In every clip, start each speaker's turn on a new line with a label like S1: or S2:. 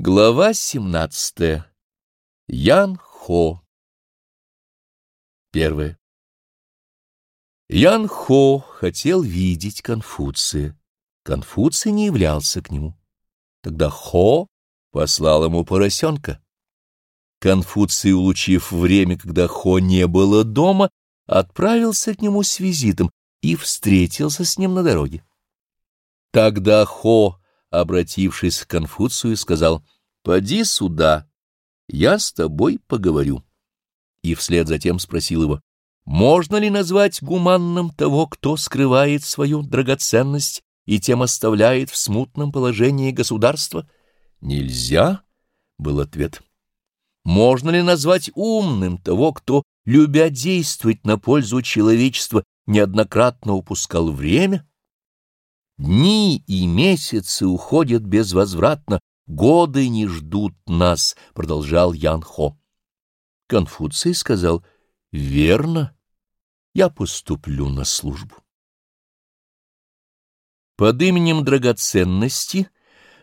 S1: Глава 17. Ян Хо. Первое. Ян Хо хотел видеть Конфуция. Конфуций не являлся к нему. Тогда Хо послал ему поросенка. Конфуций, улучив время, когда Хо не было дома, отправился к нему с визитом и встретился с ним на дороге. Тогда Хо обратившись к Конфуцию, сказал, «Поди сюда, я с тобой поговорю». И вслед затем спросил его, «Можно ли назвать гуманным того, кто скрывает свою драгоценность и тем оставляет в смутном положении государства?» «Нельзя», — был ответ. «Можно ли назвать умным того, кто, любя действовать на пользу человечества, неоднократно упускал время?» Дни и месяцы уходят безвозвратно, годы не ждут нас, — продолжал Ян Хо. Конфуций сказал, — верно, я поступлю на службу. Под именем драгоценности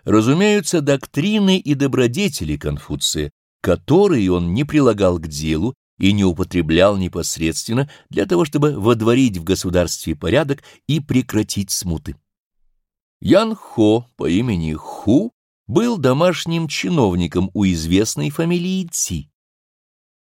S1: разумеются доктрины и добродетели Конфуция, которые он не прилагал к делу и не употреблял непосредственно для того, чтобы водворить в государстве порядок и прекратить смуты. Ян Хо по имени Ху был домашним чиновником у известной фамилии Ци.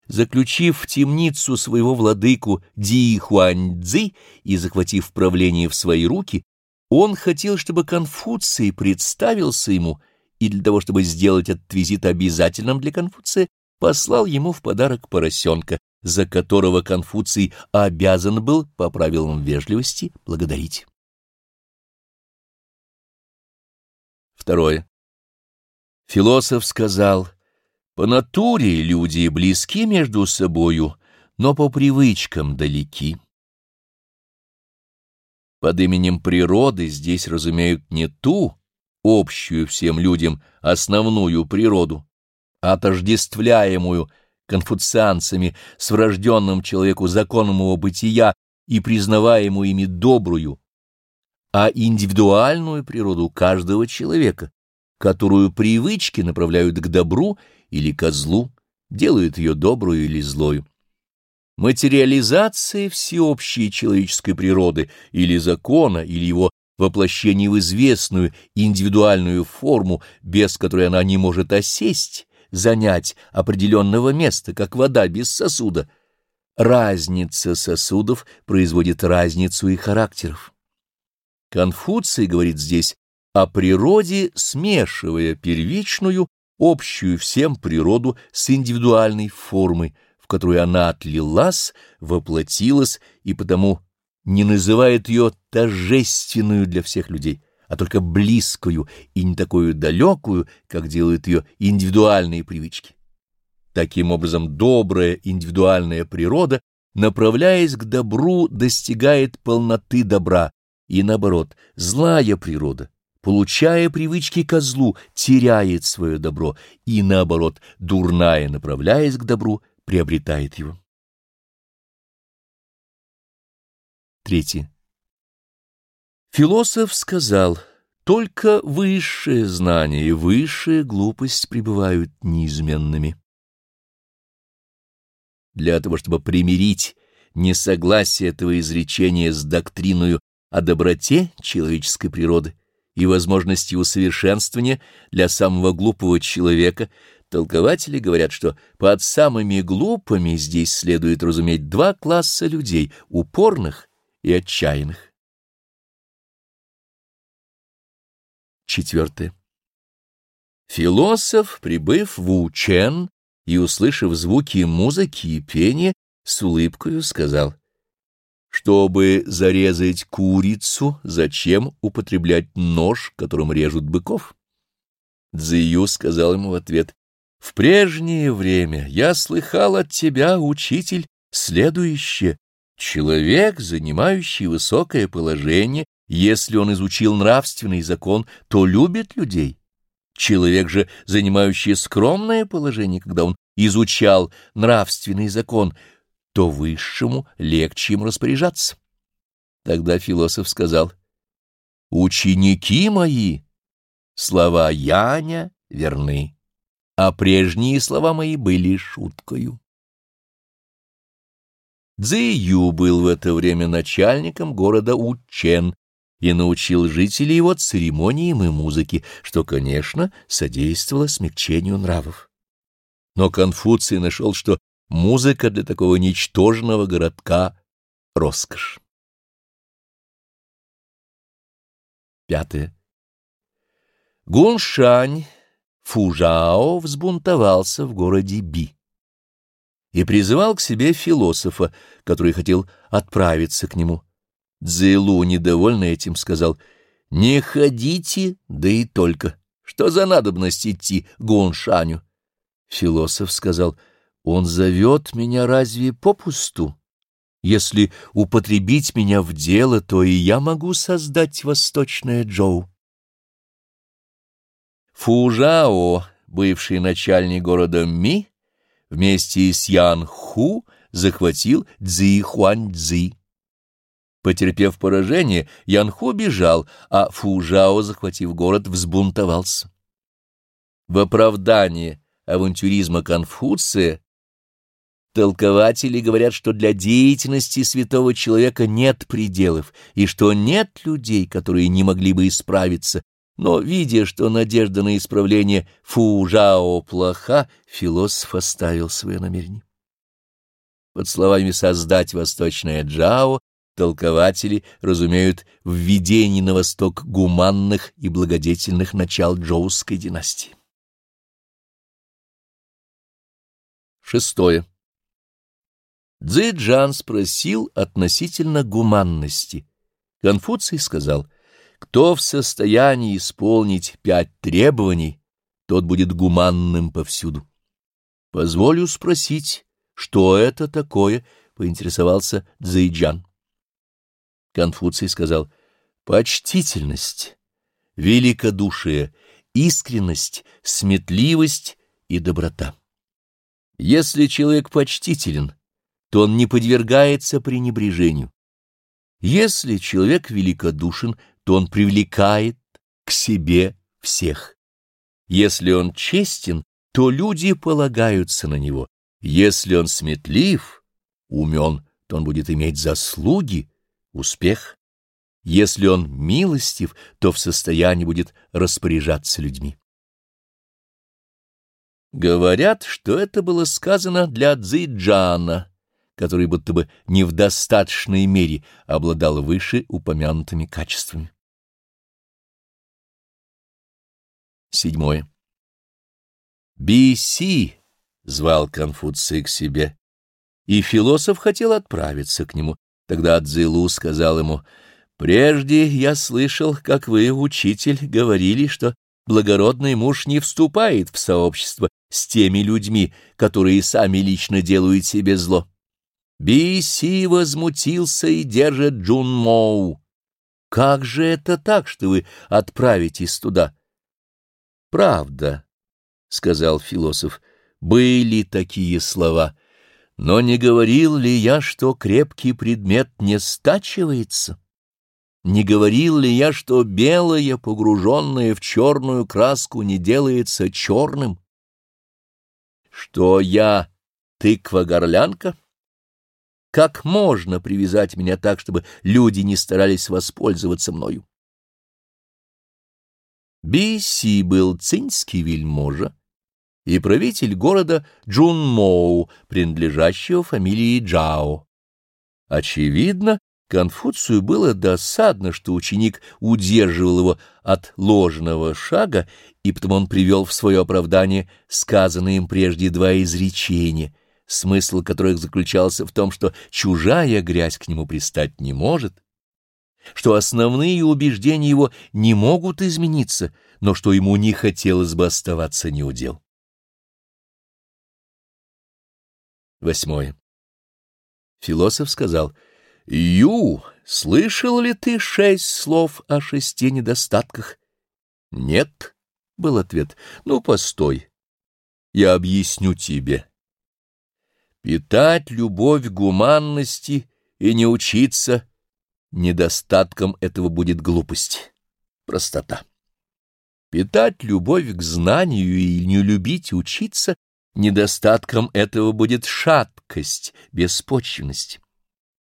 S1: Заключив в темницу своего владыку Ди Хуаньцзи и захватив правление в свои руки, он хотел, чтобы Конфуций представился ему, и для того, чтобы сделать этот визит обязательным для Конфуция, послал ему в подарок поросенка, за которого Конфуций обязан был, по правилам вежливости, благодарить. Второе. Философ сказал, по натуре люди близки между собою, но по привычкам далеки. Под именем природы здесь разумеют не ту, общую всем людям, основную природу, а отождествляемую конфуцианцами с врожденным человеку законом его бытия и признаваемую ими добрую, а индивидуальную природу каждого человека, которую привычки направляют к добру или ко злу, делают ее добрую или злою. Материализация всеобщей человеческой природы или закона, или его воплощение в известную индивидуальную форму, без которой она не может осесть, занять определенного места, как вода без сосуда. Разница сосудов производит разницу и характеров. Конфуций говорит здесь о природе, смешивая первичную, общую всем природу с индивидуальной формой, в которую она отлилась, воплотилась и потому не называет ее тожественную для всех людей, а только близкую и не такую далекую, как делают ее индивидуальные привычки. Таким образом, добрая индивидуальная природа, направляясь к добру, достигает полноты добра, и наоборот, злая природа, получая привычки ко злу, теряет свое добро, и наоборот, дурная, направляясь к добру, приобретает его. Третье. Философ сказал, только высшее знание и высшая глупость пребывают неизменными. Для того, чтобы примирить несогласие этого изречения с доктриною о доброте человеческой природы и возможности усовершенствования для самого глупого человека, толкователи говорят, что под самыми глупыми здесь следует разуметь два класса людей — упорных и отчаянных. Четвертое. Философ, прибыв в Учен и услышав звуки музыки и пения, с улыбкою сказал — чтобы зарезать курицу, зачем употреблять нож, которым режут быков? Цзию сказал ему в ответ, «В прежнее время я слыхал от тебя, учитель, следующее. Человек, занимающий высокое положение, если он изучил нравственный закон, то любит людей. Человек же, занимающий скромное положение, когда он изучал нравственный закон, то высшему легче им распоряжаться. Тогда философ сказал, «Ученики мои, слова Яня верны, а прежние слова мои были шуткою. Цзи Ю был в это время начальником города Учен и научил жителей его церемониям и музыке, что, конечно, содействовало смягчению нравов. Но Конфуций нашел, что музыка для такого ничтожного городка — роскошь. Пятое. Гуншань Фужао взбунтовался в городе Би и призывал к себе философа, который хотел отправиться к нему. Цзэлу, недовольный этим, сказал, «Не ходите, да и только. Что за надобность идти Гуншаню?» Философ сказал, «Он зовет меня разве попусту? Если употребить меня в дело, то и я могу создать восточное Джоу». Фужао, бывший начальник города Ми, вместе с Ян Ху захватил Цзи Хуань Цзи. Потерпев поражение, Ян Ху бежал, а Фужао, захватив город, взбунтовался. В оправдание авантюризма Конфуция толкователи говорят, что для деятельности святого человека нет пределов, и что нет людей, которые не могли бы исправиться, но, видя, что надежда на исправление Фу-Жао плоха, философ оставил свое намерение. Под словами «создать восточное Джао» толкователи разумеют введение на восток гуманных и благодетельных начал джоусской династии. Шестое. Цзэджан спросил относительно гуманности. Конфуций сказал — кто в состоянии исполнить пять требований, тот будет гуманным повсюду. Позволю спросить, что это такое, поинтересовался Цзэйджан. Конфуций сказал, почтительность, великодушие, искренность, сметливость и доброта. Если человек почтителен, то он не подвергается пренебрежению. Если человек великодушен, то он привлекает к себе всех. Если он честен, то люди полагаются на него. Если он сметлив, умен, то он будет иметь заслуги, успех. Если он милостив, то в состоянии будет распоряжаться людьми. Говорят, что это было сказано для Цзиджана, который будто бы не в достаточной мере обладал выше упомянутыми качествами. Седьмое. «Биси!» — звал Конфуций к себе, и философ хотел отправиться к нему. Тогда Цзилу сказал ему, «Прежде я слышал, как вы, учитель, говорили, что благородный муж не вступает в сообщество с теми людьми, которые сами лично делают себе зло. Биси возмутился и держит Джун Моу. Как же это так, что вы отправитесь туда? Правда, — сказал философ, — были такие слова. Но не говорил ли я, что крепкий предмет не стачивается? Не говорил ли я, что белое, погруженное в черную краску, не делается черным? Что я тыква-горлянка? Как можно привязать меня так, чтобы люди не старались воспользоваться мною? Би Си был цзиньский вельможа и правитель города Чжунмоу, принадлежащего фамилии Чжао. Очевидно, Конфуцию было досадно, что ученик удерживал его от ложного шага, и потому он привел в свое оправдание сказанные им прежде два изречения — смысл которых заключался в том, что чужая грязь к нему пристать не может, что основные убеждения его не могут измениться, но что ему не хотелось бы оставаться неудел. Восьмое. Философ сказал, «Ю, слышал ли ты шесть слов о шести недостатках?» «Нет», — был ответ, — «ну, постой, я объясню тебе». Питать любовь гуманности и не учиться недостатком этого будет глупость, простота. Питать любовь к знанию и не любить учиться, недостатком этого будет шаткость, беспочвенность.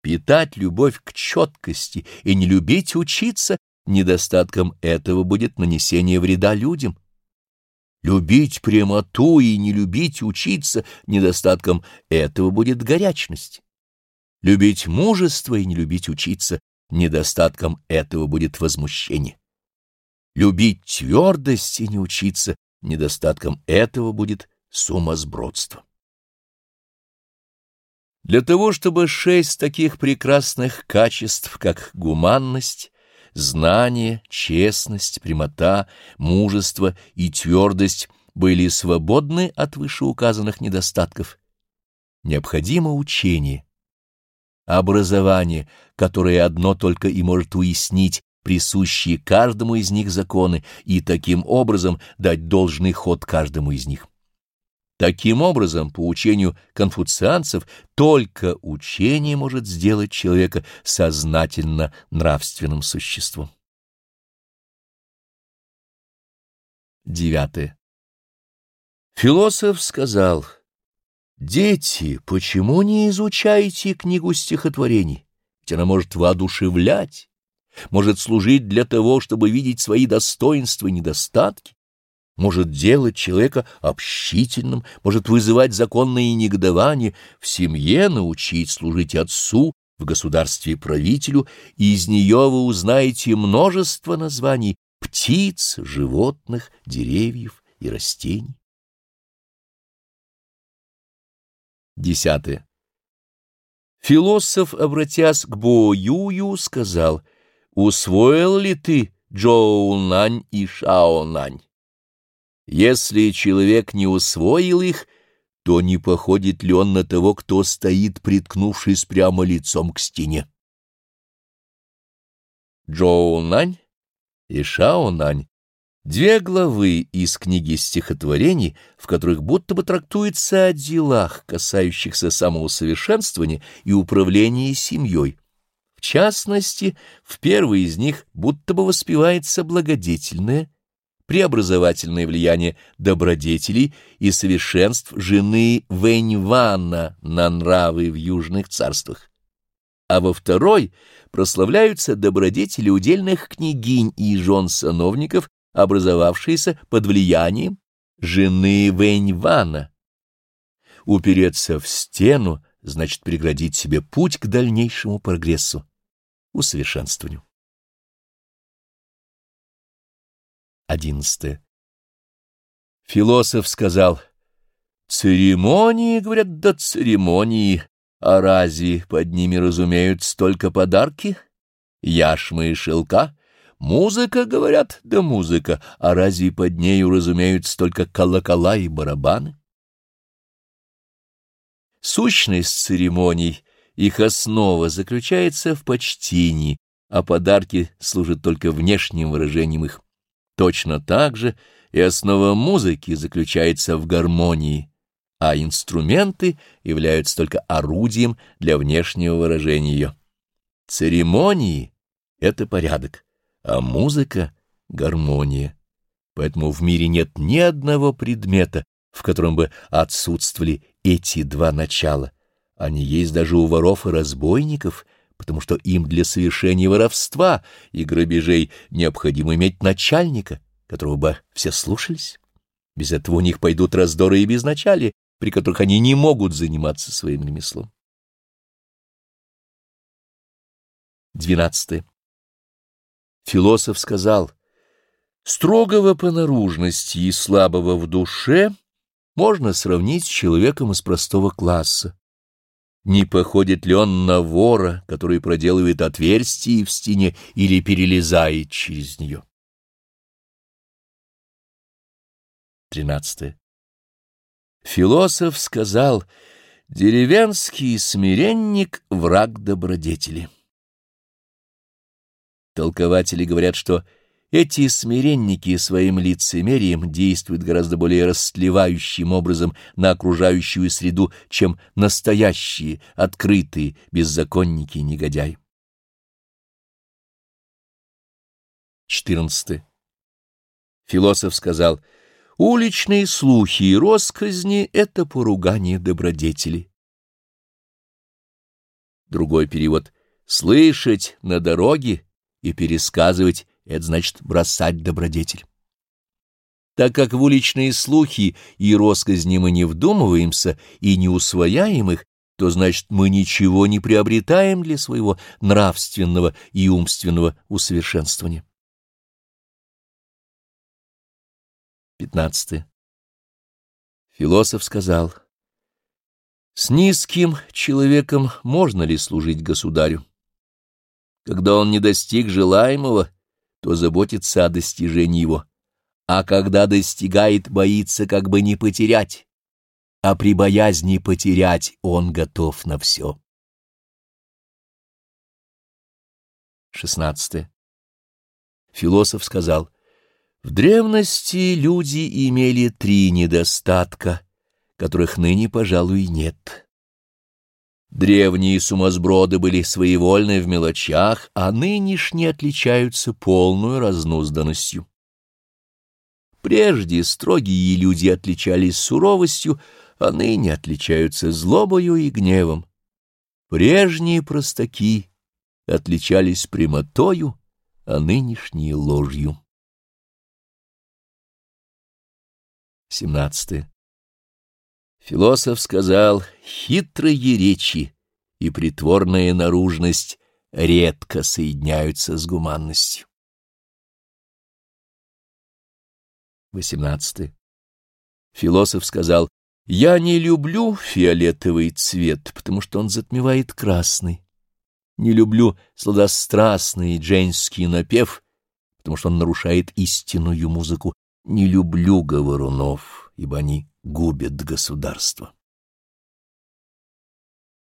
S1: Питать любовь к четкости и не любить учиться, недостатком этого будет нанесение вреда людям. Любить прямоту и не любить учиться, недостатком этого будет горячность. Любить мужество и не любить учиться, недостатком этого будет возмущение. Любить твердость и не учиться, недостатком этого будет сумасбродство. Для того, чтобы шесть таких прекрасных качеств, как гуманность, знание, честность, прямота, мужество и твердость, были свободны от вышеуказанных недостатков, необходимо учение, образование, которое одно только и может уяснить присущие каждому из них законы и таким образом дать должный ход каждому из них. Таким образом, по учению конфуцианцев, только учение может сделать человека сознательно нравственным существом. Девятое. Философ сказал, «Дети, почему не изучаете книгу стихотворений? Ведь она может воодушевлять, может служить для того, чтобы видеть свои достоинства и недостатки, может делать человека общительным, может вызывать законное негодование, в семье научить служить отцу, в государстве правителю, и из нее вы узнаете множество названий птиц, животных, деревьев и растений. Десятое. Философ, обратясь к Бо-Юю, сказал, «Усвоил ли ты Джоу-Нань и Шао-Нань?» Если человек не усвоил их, то не походит ли он на того, кто стоит, приткнувшись прямо лицом к стене? Джоу Нань и Шао Нань — две главы из книги стихотворений, в которых будто бы трактуется о делах, касающихся самоусовершенствования и управления семьей. В частности, в первой из них будто бы воспевается благодетельное, преобразовательное влияние добродетелей и совершенств жены Вэньвана на нравы в южных царствах. А во второй прославляются добродетели удельных княгинь и жен сановников, образовавшиеся под влиянием жены Вэньвана. Упереться в стену значит преградить себе путь к дальнейшему прогрессу, усовершенствованию. Одиннадцатое. Философ сказал, «Церемонии, говорят, да церемонии, а разве под ними разумеют столько подарки? Яшмы и шелка? Музыка, говорят, да музыка, а разве под нею разумеют столько колокола и барабаны?» Сущность церемоний, их основа заключается в почтении, а подарки служат только внешним выражением их. Точно так же и основа музыки заключается в гармонии, а инструменты являются только орудием для внешнего выражения ее. Церемонии — это порядок, а музыка — гармония. Поэтому в мире нет ни одного предмета, в котором бы отсутствовали эти два начала. Они есть даже у воров и разбойников — потому что им для совершения воровства и грабежей необходимо иметь начальника, которого бы все слушались. Без этого у них пойдут раздоры и безначалия, при которых они не могут заниматься своим ремеслом. Двенадцатое. Философ сказал, «Строгого по наружности и слабого в душе можно сравнить с человеком из простого класса, не походит ли он на вора, который проделывает отверстие в стене или перелезает через нее. 13. Философ сказал, деревенский смиренник — враг добродетели. Толкователи говорят, что эти смиренники своим лицемерием действуют гораздо более расслевающим образом на окружающую среду, чем настоящие, открытые беззаконники и негодяи. 14. Философ сказал, уличные слухи и росказни — это поругание добродетели. Другой перевод — слышать на дороге и пересказывать — это значит бросать добродетель. Так как в уличные слухи и росказни мы не вдумываемся и не усвояем их, то значит мы ничего не приобретаем для своего нравственного и умственного усовершенствования. 15. Философ сказал, «С низким человеком можно ли служить государю? Когда он не достиг желаемого, то заботится о достижении его, а когда достигает, боится как бы не потерять, а при боязни потерять он готов на все». 16. Философ сказал, в древности люди имели три недостатка, которых ныне, пожалуй, нет. Древние сумасброды были своевольны в мелочах, а нынешние отличаются полной разнузданностью. Прежде строгие люди отличались суровостью, а ныне отличаются злобою и гневом. Прежние простаки отличались прямотою, а нынешние — ложью. 17. Философ сказал, хитрые речи и притворная наружность редко соединяются с гуманностью. 18. Философ сказал, я не люблю фиолетовый цвет, потому что он затмевает красный. Не люблю сладострастный джейнский напев, потому что он нарушает истинную музыку не люблю говорунов, ибо они губят государство.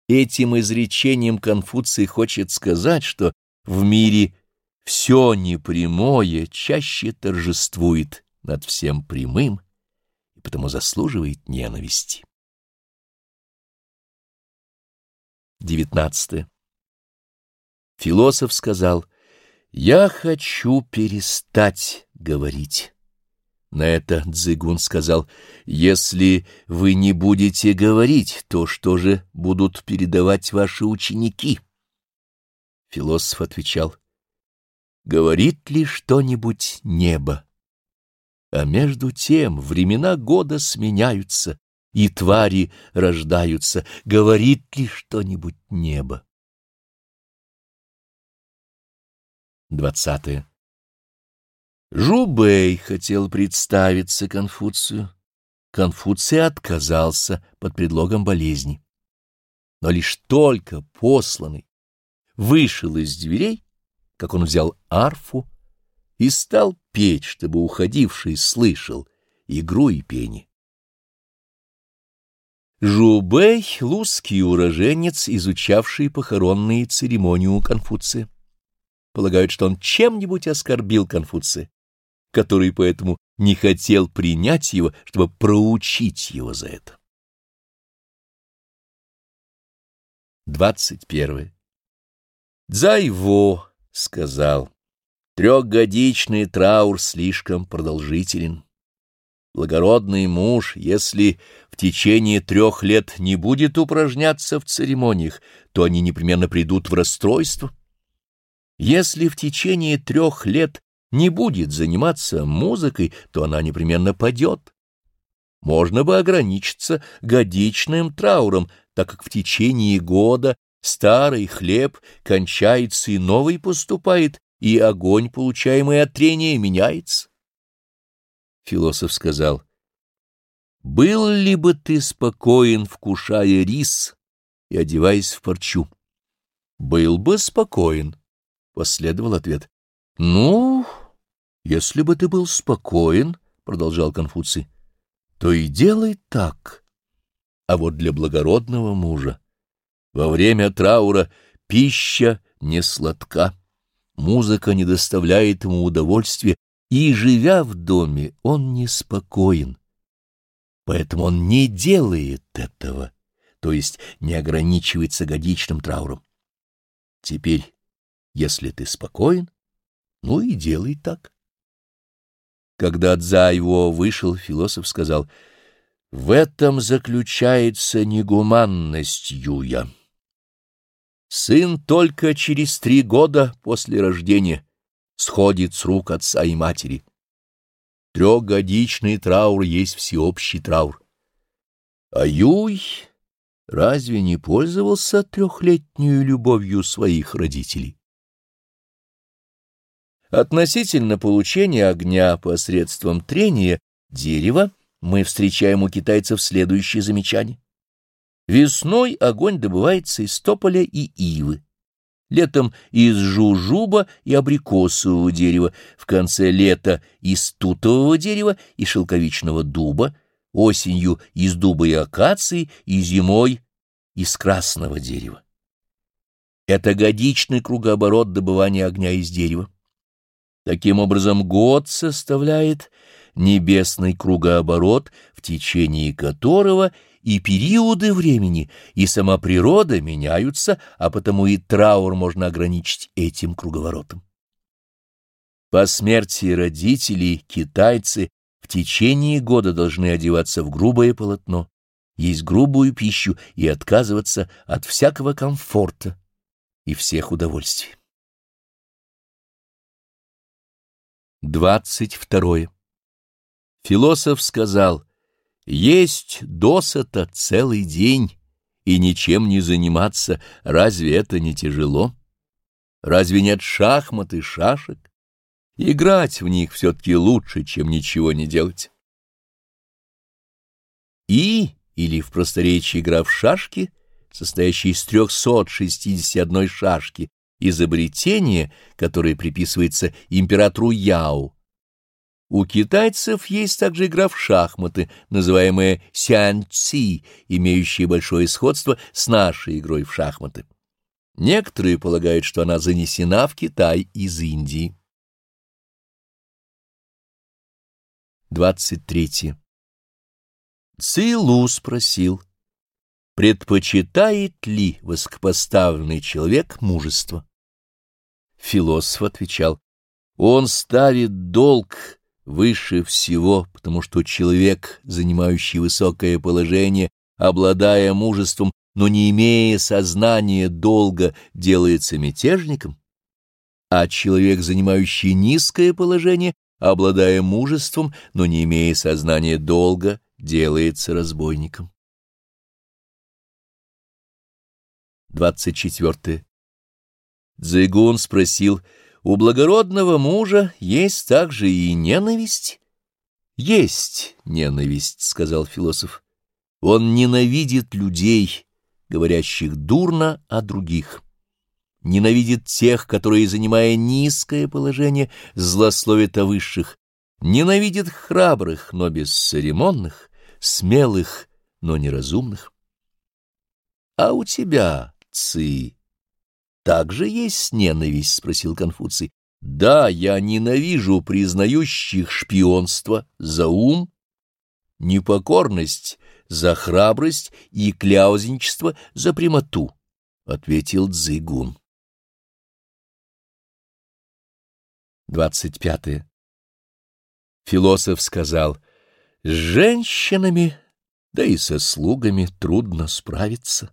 S1: Этим изречением Конфуций хочет сказать, что в мире все непрямое чаще торжествует над всем прямым и потому заслуживает ненависти. 19. Философ сказал, «Я хочу перестать говорить». На это Дзыгун сказал, «Если вы не будете говорить, то что же будут передавать ваши ученики?» Философ отвечал, «Говорит ли что-нибудь небо?» А между тем времена года сменяются, и твари рождаются. Говорит ли что-нибудь небо? Двадцатое. Жубей хотел представиться Конфуцию. Конфуций отказался под предлогом болезни. Но лишь только посланный вышел из дверей, как он взял арфу и стал петь, чтобы уходивший слышал игру и пение. Жубей — лузский уроженец, изучавший похоронные церемонии у Конфуция. Полагают, что он чем-нибудь оскорбил Конфуция который поэтому не хотел принять его, чтобы проучить его за это. 21. Дзайво сказал, трехгодичный траур слишком продолжителен. Благородный муж, если в течение трех лет не будет упражняться в церемониях, то они непременно придут в расстройство. Если в течение трех лет не будет заниматься музыкой, то она непременно падет. Можно бы ограничиться годичным трауром, так как в течение года старый хлеб кончается и новый поступает, и огонь, получаемый от трения, меняется. Философ сказал, «Был ли бы ты спокоен, вкушая рис и одеваясь в парчу?» «Был бы спокоен», — последовал ответ. «Ну, если бы ты был спокоен, — продолжал Конфуций, — то и делай так. А вот для благородного мужа во время траура пища не сладка, музыка не доставляет ему удовольствия, и, живя в доме, он неспокоен. Поэтому он не делает этого, то есть не ограничивается годичным трауром. Теперь, если ты спокоен, ну и делай так. Когда Дза его вышел, философ сказал, «В этом заключается негуманность Юя. Сын только через три года после рождения сходит с рук отца и матери. Трехгодичный траур есть всеобщий траур. А Юй разве не пользовался трехлетнюю любовью своих родителей? Относительно получения огня посредством трения дерева мы встречаем у китайцев следующее замечание. Весной огонь добывается из тополя и ивы, летом из жужуба и абрикосового дерева, в конце лета из тутового дерева и шелковичного дуба, осенью из дуба и акации и зимой из красного дерева. Это годичный кругооборот добывания огня из дерева. Таким образом, год составляет небесный кругооборот, в течение которого и периоды времени, и сама природа меняются, а потому и траур можно ограничить этим круговоротом. По смерти родителей китайцы в течение года должны одеваться в грубое полотно, есть грубую пищу и отказываться от всякого комфорта и всех удовольствий. Двадцать второе. Философ сказал, «Есть досыта целый день, и ничем не заниматься, разве это не тяжело? Разве нет шахмат и шашек? Играть в них все-таки лучше, чем ничего не делать». И, или в просторечии игра в шашки, состоящая из 361 шашки, изобретение, которое приписывается императору Яо. У китайцев есть также игра в шахматы, называемая сянь-ци, имеющая большое сходство с нашей игрой в шахматы. Некоторые полагают, что она занесена в Китай из Индии. 23. Цилу спросил, предпочитает ли высокопоставленный человек мужество? Философ отвечал, он ставит долг выше всего, потому что человек, занимающий высокое положение, обладая мужеством, но не имея сознания долга, делается мятежником, а человек, занимающий низкое положение, обладая мужеством, но не имея сознания долга, делается разбойником. 24. Цзэйгун спросил, «У благородного мужа есть также и ненависть?» «Есть ненависть», — сказал философ. «Он ненавидит людей, говорящих дурно о других. Ненавидит тех, которые, занимая низкое положение, злословят о высших. Ненавидит храбрых, но бесцеремонных, смелых, но неразумных. А у тебя Ци. «Также есть ненависть?» — спросил Конфуций. «Да, я ненавижу признающих шпионство за ум, непокорность за храбрость и кляузничество за прямоту», — ответил. Двадцать пятое. Философ сказал, «С женщинами, да и со слугами трудно справиться».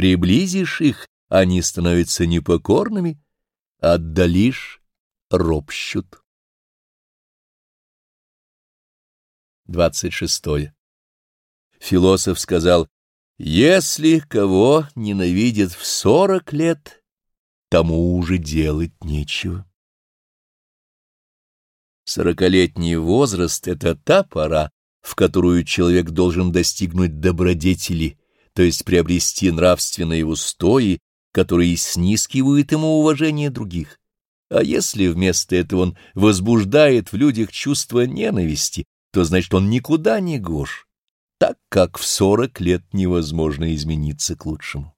S1: Приблизишь их, они становятся непокорными, отдалишь — ропщут. 26. Философ сказал, «Если кого ненавидят в сорок лет, тому уже делать нечего». Сорокалетний возраст — это та пора, в которую человек должен достигнуть добродетели, то есть приобрести нравственные устои, которые снискивают ему уважение других. А если вместо этого он возбуждает в людях чувство ненависти, то значит он никуда не гош, так как в сорок лет невозможно измениться к лучшему.